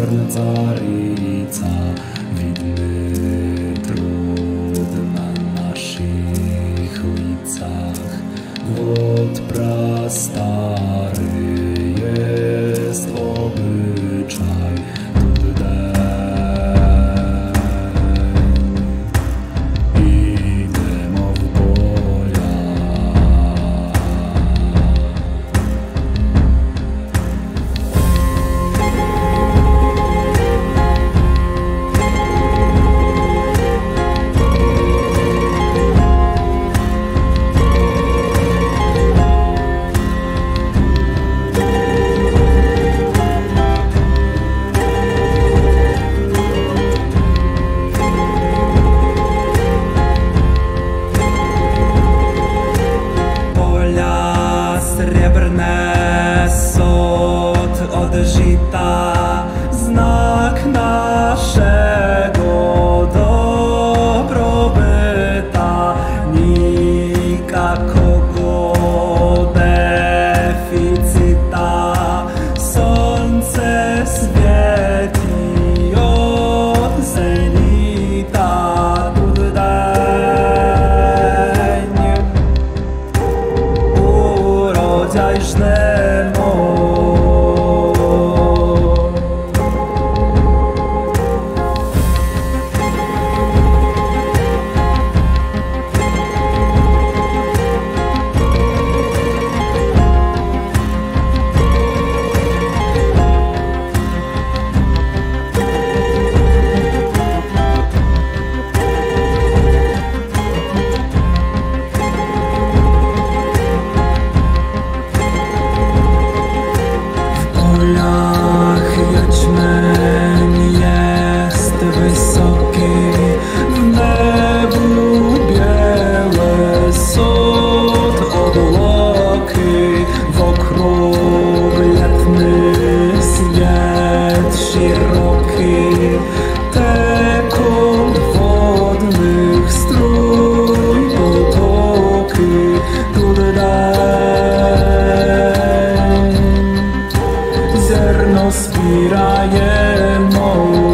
ziarn carica, widny trud na naszych licach. Głód prastary serno spiraje mou